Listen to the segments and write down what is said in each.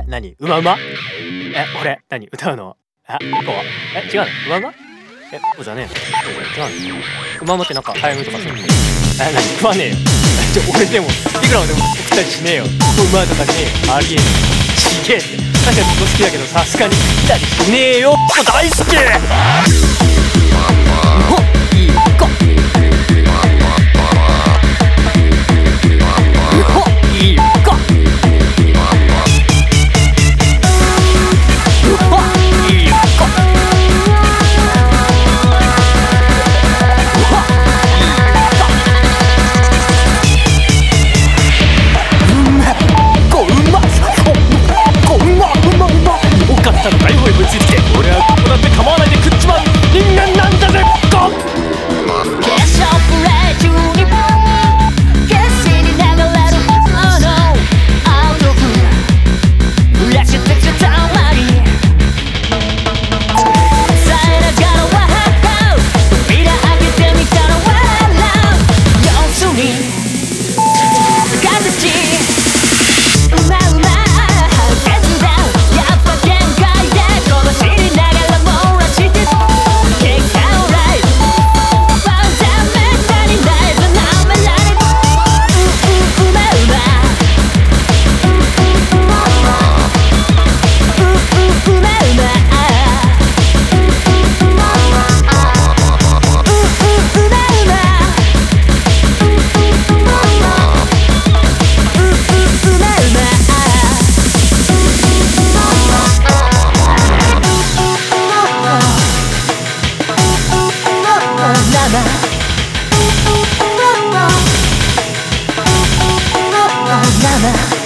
え何？うまうま？え俺何？歌うの？えこうえ違うの？うまうま？えこうじゃねえの？違うの？うまうまってなんか早めとかするの？え何？食わねえよ。ちょ俺でもいくらでも送ったりしねえよ。うまとかねえよ。ありえねえ。ちげえって。確かにずっと好きだけどさすがに食ったりしねえよ。大好き！い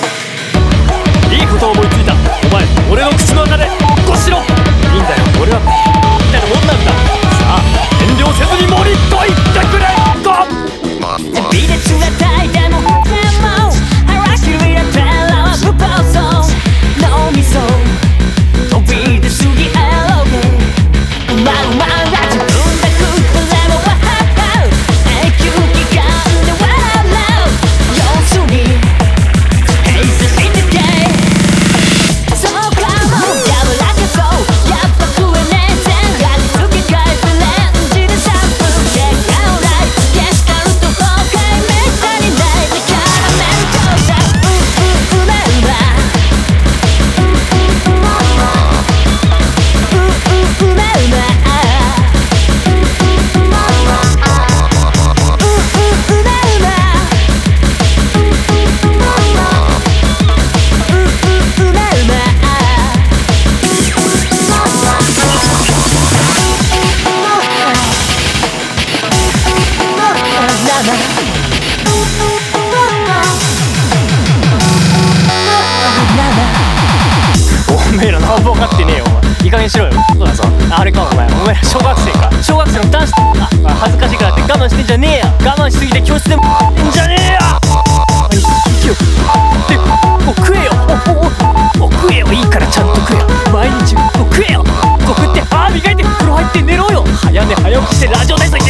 おめえら何も分かってねえよ。お前いい加減しろよそうだぞあれかお前お前ら小学生か小学生の男子あ恥ずかしいからって我慢してんじゃねえよ我慢しすぎて教室でもんじゃねえよ息をでもう食えよおおお食えよいいからちゃんと食えよ毎日もう食えよこう食って歯磨いて風呂入って寝ろよ早寝早起きしてラジオ体操行っ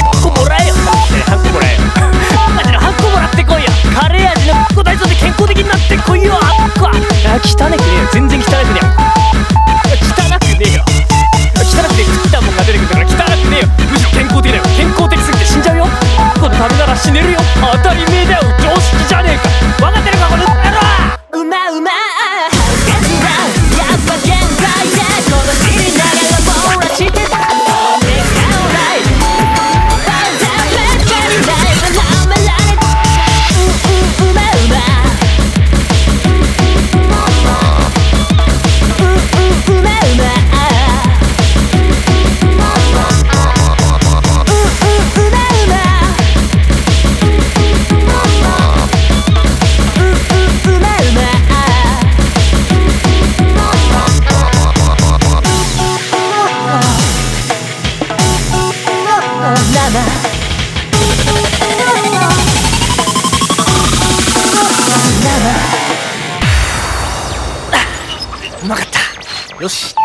汚くねえよ。全然汚くねえよ。汚くねえよ。汚くて食ったもんが出てくるから汚くねえよ。むしろ健康的だよ。健康的すぎて死んじゃうよ。この食べなら死ねるよ。当たり前だよ。よし